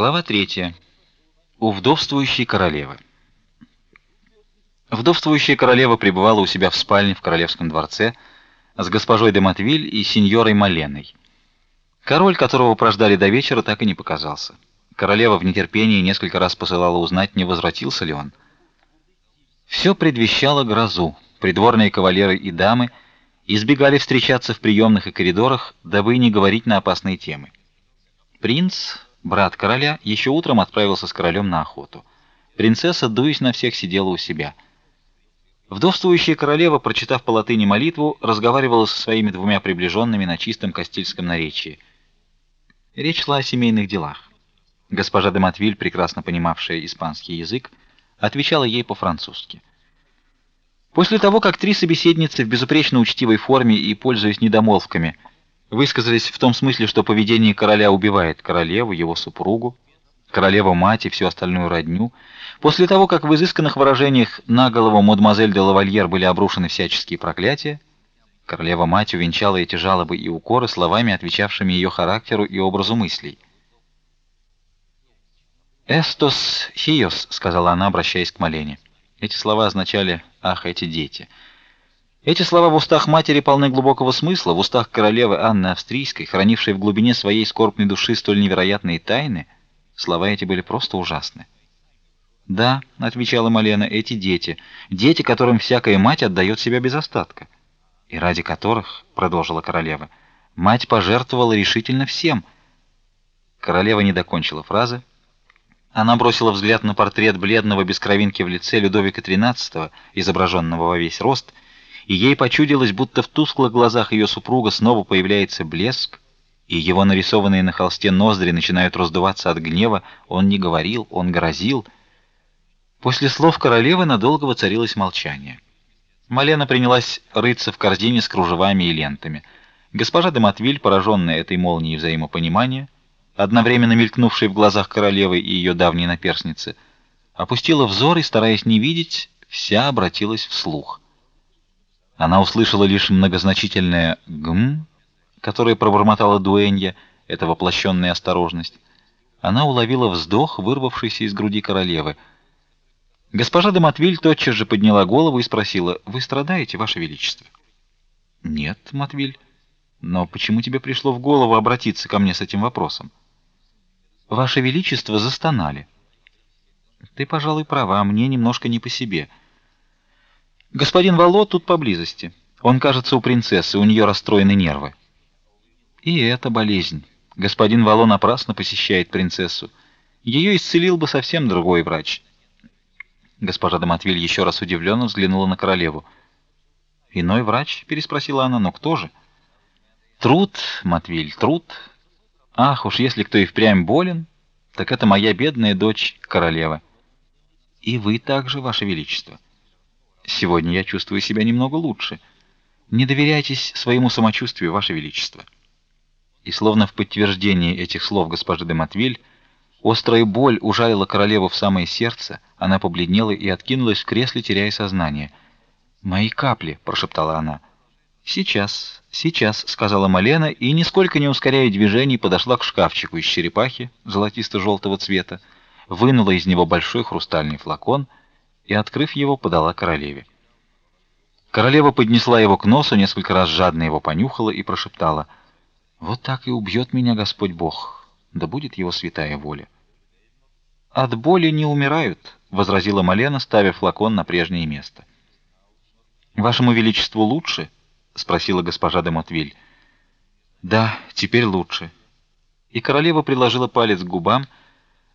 Глава 3. У вдовствующей королевы. Вдовствующая королева пребывала у себя в спальне в королевском дворце с госпожой де Матвиль и сеньорой Маленой. Король, которого прождали до вечера, так и не показался. Королева в нетерпении несколько раз посылала узнать, не возвратился ли он. Все предвещало грозу. Придворные кавалеры и дамы избегали встречаться в приемных и коридорах, дабы не говорить на опасные темы. Принц Брат короля еще утром отправился с королем на охоту. Принцесса, дуясь на всех, сидела у себя. Вдовствующая королева, прочитав по латыни молитву, разговаривала со своими двумя приближенными на чистом кастильском наречии. Речь шла о семейных делах. Госпожа де Матвиль, прекрасно понимавшая испанский язык, отвечала ей по-французски. После того, как три собеседницы в безупречно учтивой форме и пользуясь недомолвками высказались в том смысле, что поведение короля убивает королеву, его супругу, королеву мать и всю остальную родню. После того, как в изысканных выражениях на голову мадемуазель де Лавальер были обрушены всяческие проклятия, королева мать увенчала эти жалобы и укоры словами, отвечавшими ее характеру и образу мыслей. «Эстос хиос», — сказала она, обращаясь к Малене. Эти слова означали «ах, эти дети». Эти слова в устах матери полны глубокого смысла, в устах королевы Анны Австрийской, хранившей в глубине своей скорбной души столь невероятные тайны, слова эти были просто ужасны. "Да", отвечала Малена, "эти дети, дети, которым всякая мать отдает себя без остатка, и ради которых", продолжила королева, "мать пожертвовала решительно всем". Королева не докончила фразы. Она бросила взгляд на портрет бледного без кровинки в лице Людовика XIII, изображенного во весь рост, и ей почудилось, будто в тусклых глазах ее супруга снова появляется блеск, и его нарисованные на холсте ноздри начинают раздуваться от гнева. Он не говорил, он грозил. После слов королевы надолго воцарилось молчание. Малена принялась рыться в корзине с кружевами и лентами. Госпожа де Матвиль, пораженная этой молнией взаимопонимания, одновременно мелькнувшей в глазах королевы и ее давней наперсницы, опустила взор и, стараясь не видеть, вся обратилась вслух. Она услышала лишь многозначительное гм, которое пробормотала дуэнья, это воплощенная осторожность. Она уловила вздох, вырвавшийся из груди королевы. Госпожа де Матвиль тотчас же подняла голову и спросила: "Вы страдаете, ваше величество?" "Нет, Матвиль. Но почему тебе пришло в голову обратиться ко мне с этим вопросом?" "Ваше величество застонали." "Ты, пожалуй, права, мне немножко не по себе." Господин Вало тут поблизости. Он, кажется, у принцессы, у нее расстроены нервы. И это болезнь. Господин Вало напрасно посещает принцессу. Ее исцелил бы совсем другой врач. Госпожа де Матвиль еще раз удивленно взглянула на королеву. Иной врач, переспросила она, но кто же? Труд, Матвиль, труд. Ах, уж если кто и впрямь болен, так это моя бедная дочь, королева. И вы также, ваше величество. Сегодня я чувствую себя немного лучше. Не доверяйтесь своему самочувствию, ваше величество. И словно в подтверждение этих слов госпожи де Матвиль, острая боль ужалила королеву в самое сердце, она побледнела и откинулась в кресле, теряя сознание. "Мои капли", прошептала она. "Сейчас, сейчас", сказала Малена и нисколько не ускоряя движений, подошла к шкафчику из черепахи золотисто желтого цвета, вынула из него большой хрустальный флакон и, открыв его, подала королеве. Королева поднесла его к носу, несколько раз жадно его понюхала и прошептала: "Вот так и убьет меня Господь Бог, да будет его святая воля". "От боли не умирают", возразила Малена, ставя флакон на прежнее место. "Вашему величеству лучше?" спросила госпожа де Мотвиль. "Да, теперь лучше". И королева приложила палец к губам,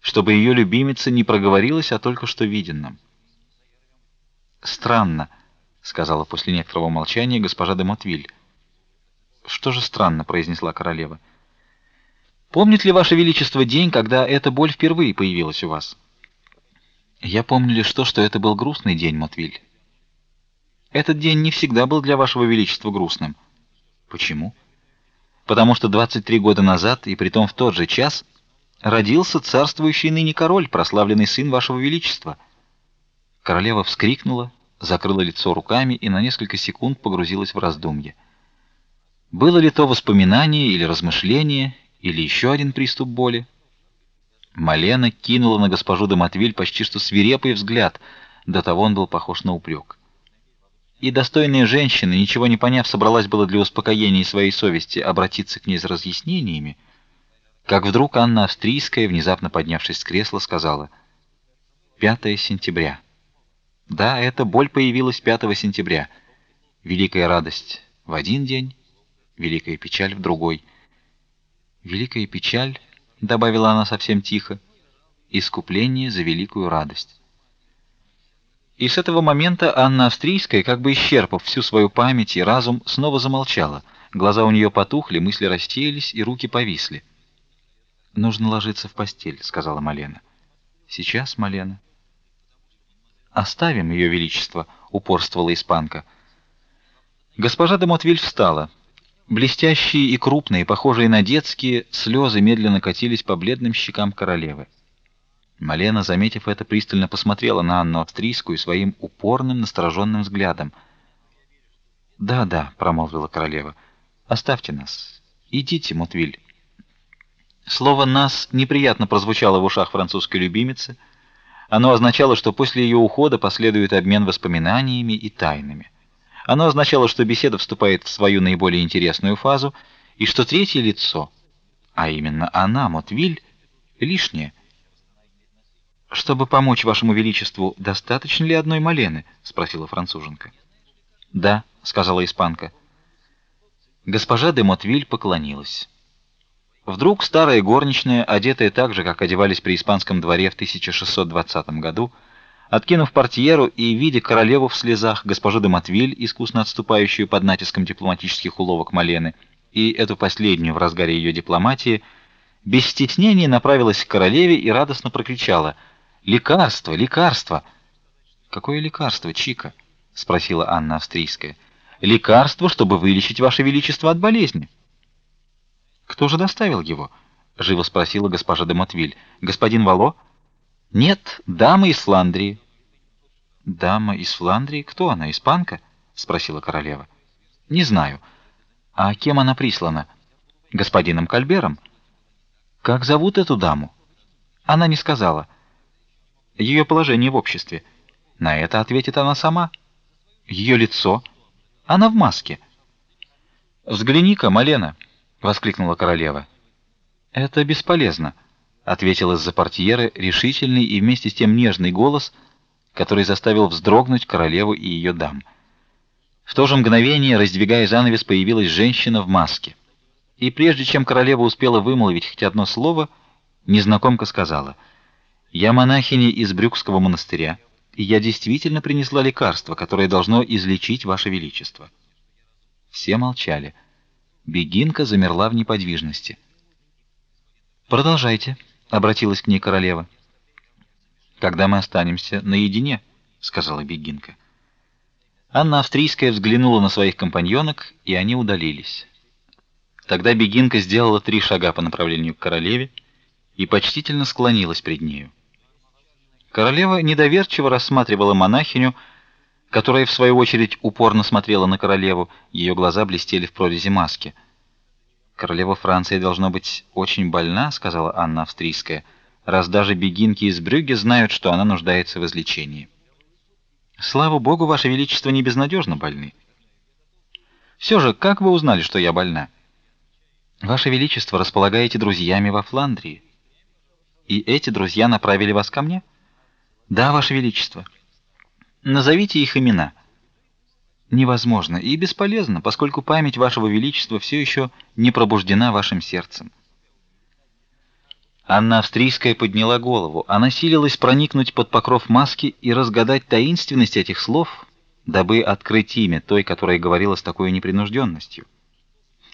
чтобы ее любимица не проговорилась о только что виденном. Странно, сказала после некоторого молчания госпожа де Мотвиль. Что же странно, произнесла королева. Помнит ли ваше величество день, когда эта боль впервые появилась у вас? Я помню лишь то, что это был грустный день, Мотвиль. Этот день не всегда был для вашего величества грустным. Почему? Потому что 23 года назад, и притом в тот же час, родился царствующий ныне король, прославленный сын вашего величества. Королева вскрикнула, закрыла лицо руками и на несколько секунд погрузилась в раздумье. Было ли то воспоминание или размышление, или еще один приступ боли? Малена кинула на госпожу де Матвиль почти что свирепый взгляд, до того он был похож на упрек. И достойная женщина, ничего не поняв, собралась было для успокоения своей совести обратиться к ней с разъяснениями, как вдруг Анна Австрийская, внезапно поднявшись с кресла, сказала: "5 сентября". Да, эта боль появилась 5 сентября. Великая радость в один день, великая печаль в другой. Великая печаль, добавила она совсем тихо, искупление за великую радость. И с этого момента Анна Австрийская, как бы исчерпав всю свою память и разум, снова замолчала. Глаза у нее потухли, мысли рассеялись и руки повисли. Нужно ложиться в постель, сказала Малена. Сейчас, Малена. Оставим ее величество, упорствовала испанка. Госпожа де Мотвиль встала. Блестящие и крупные, похожие на детские, слезы медленно катились по бледным щекам королевы. Малена, заметив это, пристально посмотрела на Анну Австрийскую своим упорным, настороженным взглядом. "Да, да", промолвила королева. "Оставьте нас. Идите, Мотвиль". Слово нас неприятно прозвучало в ушах французской любимицы. Оно означало, что после ее ухода последует обмен воспоминаниями и тайнами. Оно означало, что беседа вступает в свою наиболее интересную фазу, и что третье лицо, а именно она, Мотвиль, лишнее. Чтобы помочь вашему величеству, достаточно ли одной малены, спросила француженка. Да, сказала испанка. Госпожа де Мотвиль поклонилась. Вдруг старая горничная, одетая так же, как одевались при испанском дворе в 1620 году, откинув портьеру и видя королеву в слезах, госпожу де Матвиль, искусно отступающую под натиском дипломатических уловок Малены, и эту последнюю в разгаре ее дипломатии, без стеснения направилась к королеве и радостно прокричала: "Лекарство, лекарство!" "Какое лекарство, Чика?" спросила Анна Австрийская. "Лекарство, чтобы вылечить ваше величество от болезни". Кто же доставил его? живо спросила госпожа де Мотвиль. Господин Вало? Нет, дама из Фландрии. Дама из Фландрии? Кто она, испанка? спросила королева. Не знаю. А кем она прислана? Господином Кальбером. Как зовут эту даму? Она не сказала. Ее положение в обществе. На это ответит она сама. Ее лицо. Она в маске. Взгляни-ка, Малена воскликнула королева. Это бесполезно, ответил из-за портьеры решительный и вместе с тем нежный голос, который заставил вздрогнуть королеву и ее дам. В то же мгновение, раздвигая занавес, появилась женщина в маске. И прежде чем королева успела вымолвить хоть одно слово, незнакомка сказала: "Я монахиня из Брюкского монастыря, и я действительно принесла лекарство, которое должно излечить ваше величество". Все молчали. Бегинка замерла в неподвижности. Продолжайте, обратилась к ней королева. Когда мы останемся наедине, сказала Бегинка. Анна Австрийская взглянула на своих компаньонок, и они удалились. Тогда Бегинка сделала три шага по направлению к королеве и почтительно склонилась пред нею. Королева недоверчиво рассматривала монахиню, которая в свою очередь упорно смотрела на королеву, ее глаза блестели в прорези маски. Королева Франции должно быть очень больна, сказала Анна Австрийская, раз даже бегинки из Брюгге знают, что она нуждается в излечении. Слава богу, ваше величество не безнадежно больны. Все же, как вы узнали, что я больна? Ваше величество располагаете друзьями во Фландрии. И эти друзья направили вас ко мне? Да, ваше величество. Назовите их имена. Невозможно и бесполезно, поскольку память вашего величества все еще не пробуждена вашим сердцем. Анна Австрийская подняла голову. Она силилась проникнуть под покров маски и разгадать таинственность этих слов, дабы открыть имя той, которая говорила с такой непринужденностью.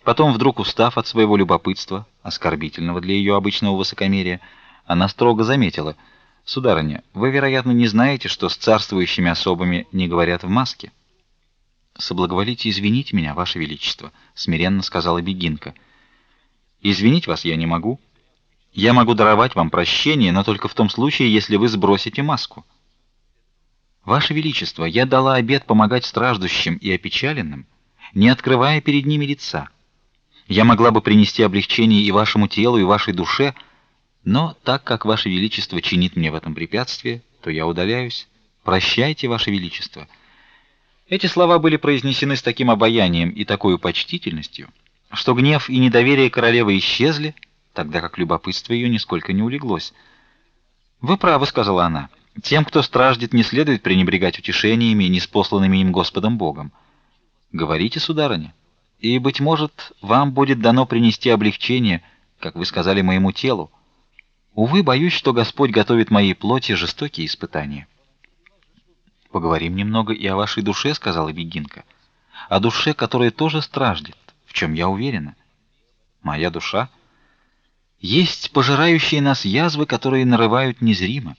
Потом, вдруг устав от своего любопытства, оскорбительного для ее обычного высокомерия, она строго заметила: Сударыня, вы, вероятно, не знаете, что с царствующими особами не говорят в маске. Соблаговолите извинить меня, ваше величество, смиренно сказала бегинка. Извинить вас я не могу. Я могу даровать вам прощение, но только в том случае, если вы сбросите маску. Ваше величество, я дала обет помогать страждущим и опечаленным, не открывая перед ними лица. Я могла бы принести облегчение и вашему телу, и вашей душе, Но так как ваше величество чинит мне в этом препятствие, то я удаляюсь. Прощайте, ваше величество. Эти слова были произнесены с таким обаянием и такой почтительностью, что гнев и недоверие королевы исчезли, тогда как любопытство ее нисколько не улеглось. "Вы правы", сказала она. "Тем, кто страждет, не следует пренебрегать утешениями, неспосланными им Господом Богом. Говорите, сударыня, и быть может, вам будет дано принести облегчение, как вы сказали моему телу. Увы, боюсь, что Господь готовит моей плоти жестокие испытания. Поговорим немного и о вашей душе, сказала Бегинка. О душе, которая тоже страждет, в чем я уверена. Моя душа есть пожирающие нас язвы, которые нарывают незримо.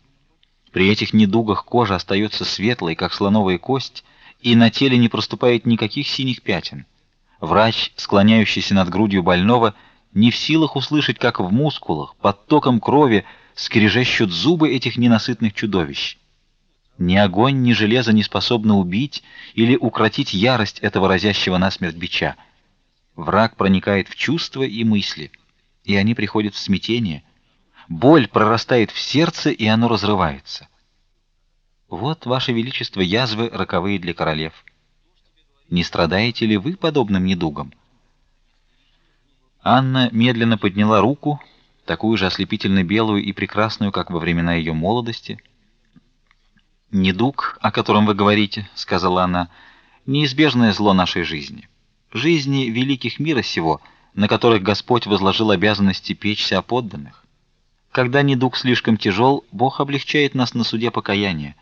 При этих недугах кожа остается светлой, как слоновая кость, и на теле не проступает никаких синих пятен. Врач, склоняющийся над грудью больного, не в силах услышать, как в мускулах, под током крови скрежещут зубы этих ненасытных чудовищ. Ни огонь, ни железо не способны убить или укротить ярость этого разящего насмерть бича. Враг проникает в чувства и мысли, и они приходят в смятение. Боль прорастает в сердце, и оно разрывается. Вот, ваше величество, язвы роковые для королев. Не страдаете ли вы подобным недугом? Анна медленно подняла руку, такую же ослепительно белую и прекрасную, как во времена ее молодости. Недуг, о котором вы говорите, сказала она, неизбежное зло нашей жизни, жизни великих мира сего, на которых Господь возложил обязанности печься о подданных. Когда недуг слишком тяжел, Бог облегчает нас на суде покаяния.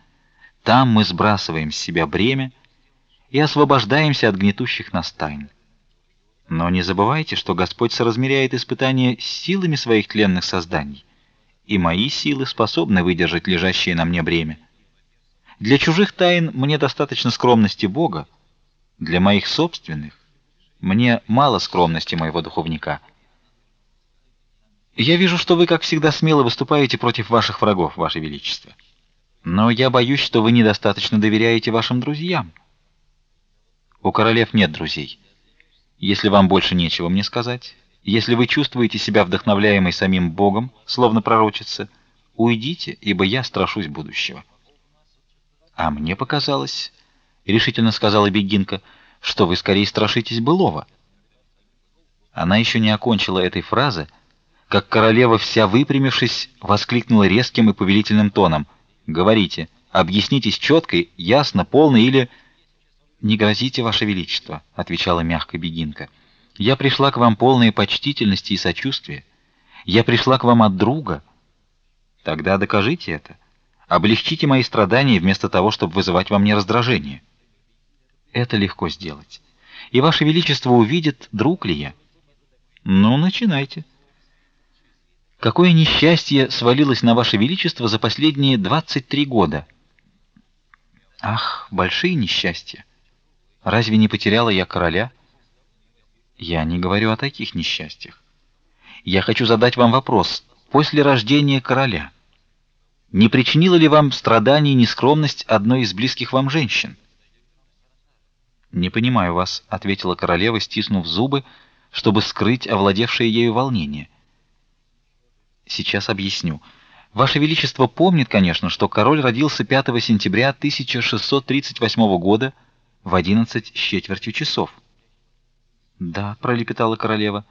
Там мы сбрасываем с себя бремя и освобождаемся от гнетущих нас тайн. Но не забывайте, что Господь соразмеряет испытания силами своих тленных созданий, и мои силы способны выдержать лежащее на мне бремя. Для чужих тайн мне достаточно скромности Бога, для моих собственных мне мало скромности моего духовника. Я вижу, что вы, как всегда, смело выступаете против ваших врагов, ваше величество. Но я боюсь, что вы недостаточно доверяете вашим друзьям. У королев нет друзей. Если вам больше нечего мне сказать, если вы чувствуете себя вдохновляемой самим Богом, словно пророчица, уйдите, ибо я страшусь будущего. А мне показалось, решительно сказала Бегинка, что вы скорее страшитесь былого. Она еще не окончила этой фразы, как королева вся выпрямившись, воскликнула резким и повелительным тоном: "Говорите, объяснитесь четко, ясно, полно или не грозите, ваше величество, отвечала мягко Бегинка. Я пришла к вам полной почтительности и сочувствия. Я пришла к вам от друга. Тогда докажите это. Облегчите мои страдания вместо того, чтобы вызывать во мне раздражение. Это легко сделать. И ваше величество увидит, друг ли я. Ну, начинайте. Какое несчастье свалилось на ваше величество за последние двадцать три года? Ах, большие несчастья. Разве не потеряла я короля? Я не говорю о таких несчастьях. Я хочу задать вам вопрос. После рождения короля не причинила ли вам страданий нескромность одной из близких вам женщин? Не понимаю вас, ответила королева, стиснув зубы, чтобы скрыть овладевшее ею волнение. Сейчас объясню. Ваше величество помнит, конечно, что король родился 5 сентября 1638 года в одиннадцать с четвертью часов. Да, пролепетала королева.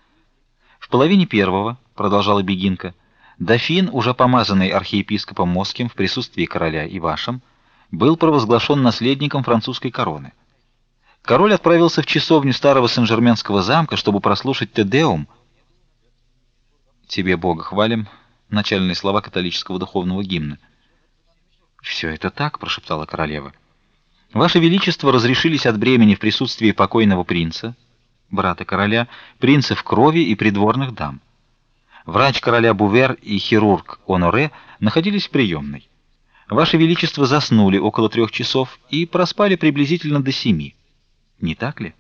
В половине первого, продолжала Бегинка, дофин, уже помазанный архиепископом Моским в присутствии короля и вашим, был провозглашен наследником французской короны. Король отправился в часовню старого Сен-Жерменского замка, чтобы прослушать Тедеум. Тебе Бога хвалим, начальные слова католического духовного гимна. «Все это так, прошептала королева. Ваше величество разрешились от бремени в присутствии покойного принца, брата короля, принцев крови и придворных дам. Врач короля Бувер и хирург Оноре находились в приемной. Ваше величество заснули около трех часов и проспали приблизительно до семи. Не так ли?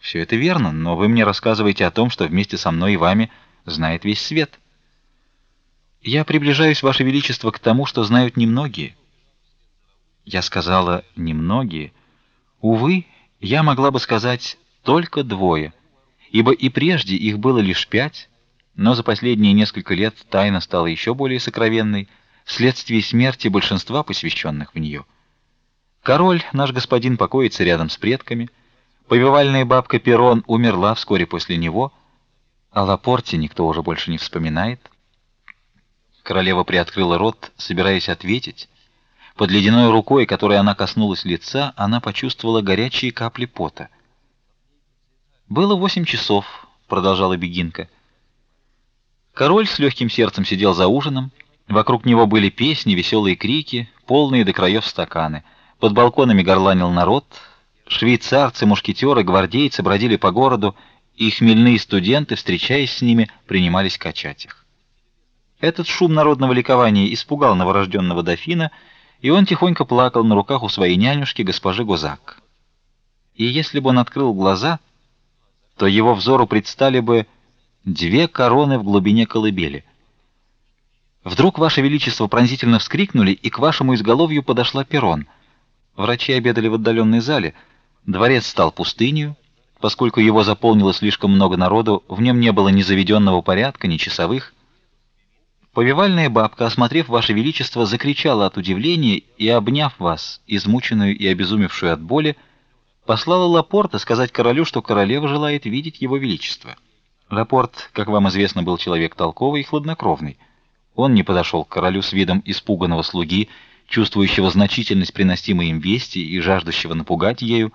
Все это верно, но вы мне рассказываете о том, что вместе со мной и вами знает весь свет. Я приближаюсь, ваше величество, к тому, что знают немногие. Я сказала немногие. Увы, я могла бы сказать только двое, ибо и прежде их было лишь пять, но за последние несколько лет тайна стала еще более сокровенной вследствие смерти большинства посвященных в нее. Король, наш господин, покоится рядом с предками. Повивальная бабка Перрон умерла вскоре после него, а Лапорте никто уже больше не вспоминает. Королева приоткрыла рот, собираясь ответить. Под ледяной рукой, которой она коснулась лица, она почувствовала горячие капли пота. Было восемь часов, продолжала Бегинка. Король с легким сердцем сидел за ужином. Вокруг него были песни, веселые крики, полные до краев стаканы. Под балконами горланил народ. Швейцарцы, мушкетеры, гвардейцы бродили по городу, и хмельные студенты, встречаясь с ними, принимались качать их. Этот шум народного ликования испугал новорожденного дофина, и он тихонько плакал на руках у своей нянюшки, госпожи Гозак. И если бы он открыл глаза, то его взору предстали бы две короны в глубине колыбели. Вдруг ваше величество пронзительно вскрикнули, и к вашему изголовью подошла перрон. Врачи обедали в отдаленной зале. Дворец стал пустынью, поскольку его заполнило слишком много народу, в нем не было ни заведенного порядка, ни часовых. Повивальная бабка, осмотрев ваше величество, закричала от удивления и, обняв вас, измученную и обезумевшую от боли, послала Лапорта сказать королю, что королева желает видеть его величество. Лапорт, как вам известно, был человек толковый и хладнокровный. Он не подошел к королю с видом испуганного слуги, чувствующего значительность приносимой им вести и жаждущего напугать ею.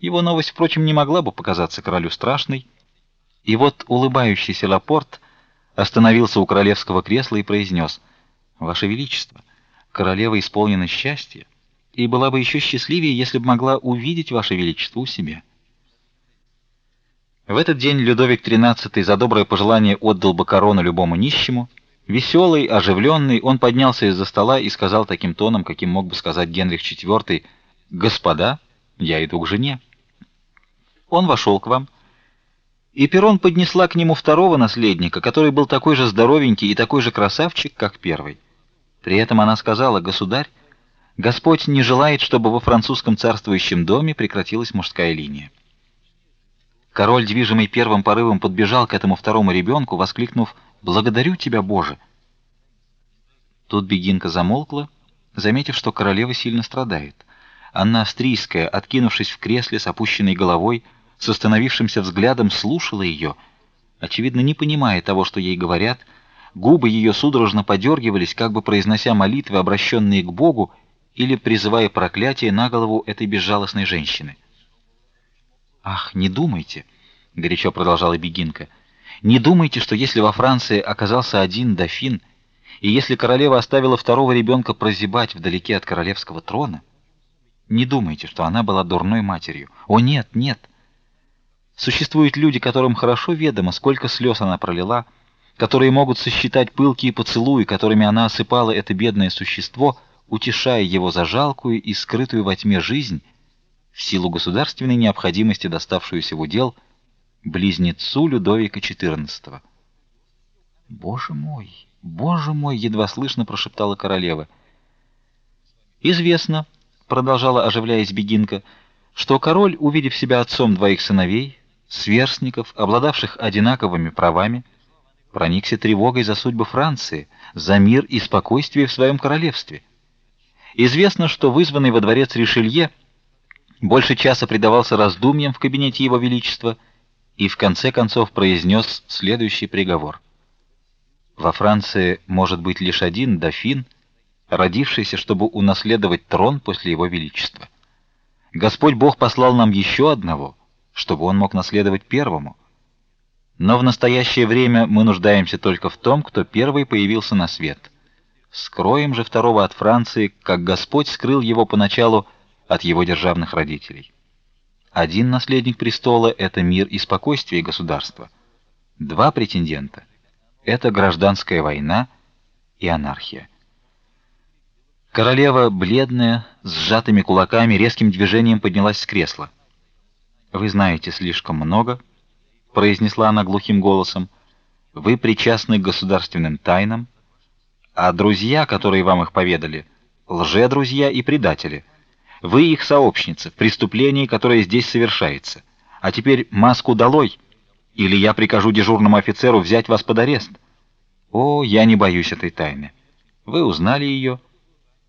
Его новость, впрочем, не могла бы показаться королю страшной. И вот улыбающийся Лапорт остановился у королевского кресла и произнес: "Ваше величество, королева исполнена счастья и была бы еще счастливее, если бы могла увидеть ваше величество у себя". В этот день Людовик XIII за доброе пожелание отдал бы корону любому нищему. Веселый, оживленный, он поднялся из-за стола и сказал таким тоном, каким мог бы сказать Генрих IV: "Господа, я иду к жене". Он вошел к вам, и Перрон поднесла к нему второго наследника, который был такой же здоровенький и такой же красавчик, как первый. При этом она сказала: "Государь, Господь не желает, чтобы во французском царствующем доме прекратилась мужская линия". Король, движимый первым порывом, подбежал к этому второму ребенку, воскликнув: Благодарю тебя, Боже. Тут бегинка замолкла, заметив, что королева сильно страдает. Анна австрийская, откинувшись в кресле с опущенной головой, с остановившимся взглядом слушала ее, очевидно, не понимая того, что ей говорят. Губы ее судорожно подергивались, как бы произнося молитвы, обращенные к Богу, или призывая проклятие на голову этой безжалостной женщины. Ах, не думайте, горячо продолжала бегинка. Не думайте, что если во Франции оказался один дофин, и если королева оставила второго ребенка прозябать вдалеке от королевского трона, не думайте, что она была дурной матерью. О нет, нет. Существуют люди, которым хорошо ведомо, сколько слез она пролила, которые могут сосчитать пылкие поцелуи, которыми она осыпала это бедное существо, утешая его за жалкую и скрытую во тьме жизнь, в силу государственной необходимости, доставшуюся в удел близнецу Людовика XIV. Боже мой, боже мой, едва слышно прошептала королева. Известно, продолжала оживляясь Бегинка, что король, увидев себя отцом двоих сыновей, сверстников, обладавших одинаковыми правами, проникся тревогой за судьбы Франции, за мир и спокойствие в своем королевстве. Известно, что вызванный во дворец Ришелье больше часа предавался раздумьям в кабинете его величества и в конце концов произнес следующий приговор. Во Франции может быть лишь один дофин, родившийся, чтобы унаследовать трон после его величества. Господь Бог послал нам еще одного, чтобы он мог наследовать первому. Но в настоящее время мы нуждаемся только в том, кто первый появился на свет. Скроем же второго от Франции, как Господь скрыл его поначалу от его державных родителей. Один наследник престола это мир и спокойствие государства. Два претендента это гражданская война и анархия. Королева, бледная, с сжатыми кулаками, резким движением поднялась с кресла. Вы знаете слишком много, произнесла она глухим голосом. Вы причастны к государственным тайнам, а друзья, которые вам их поведали, лже-друзья и предатели. Вы их сообщница в преступлении, которое здесь совершается. А теперь маску долой или я прикажу дежурному офицеру взять вас под арест. О, я не боюсь этой тайны. Вы узнали ее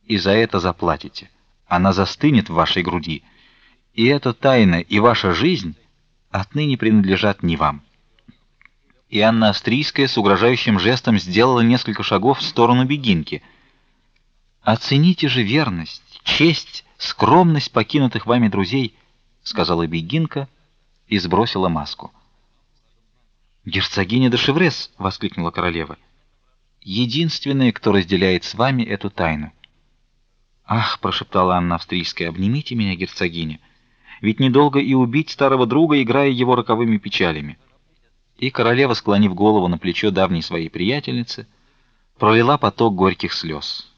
и за это заплатите. Она застынет в вашей груди. И эта тайна и ваша жизнь отныне принадлежат не вам. И Анна Австрийская с угрожающим жестом сделала несколько шагов в сторону Бегинки. Оцените же верность, честь, скромность покинутых вами друзей, сказала Бегинка и сбросила маску. Герцогиня де Шеврес, воскликнула королева. Единственная, кто разделяет с вами эту тайну. Ах, прошептала Анна Австрийская, обнимите меня, герцогиня. Ведь недолго и убить старого друга, играя его роковыми печалями. И королева, склонив голову на плечо давней своей приятельницы, пролила поток горьких слез.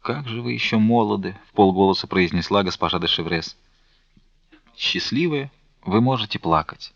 Как же вы еще молоды, в полголоса произнесла госпожа де Шеврес. Счастливая, вы можете плакать.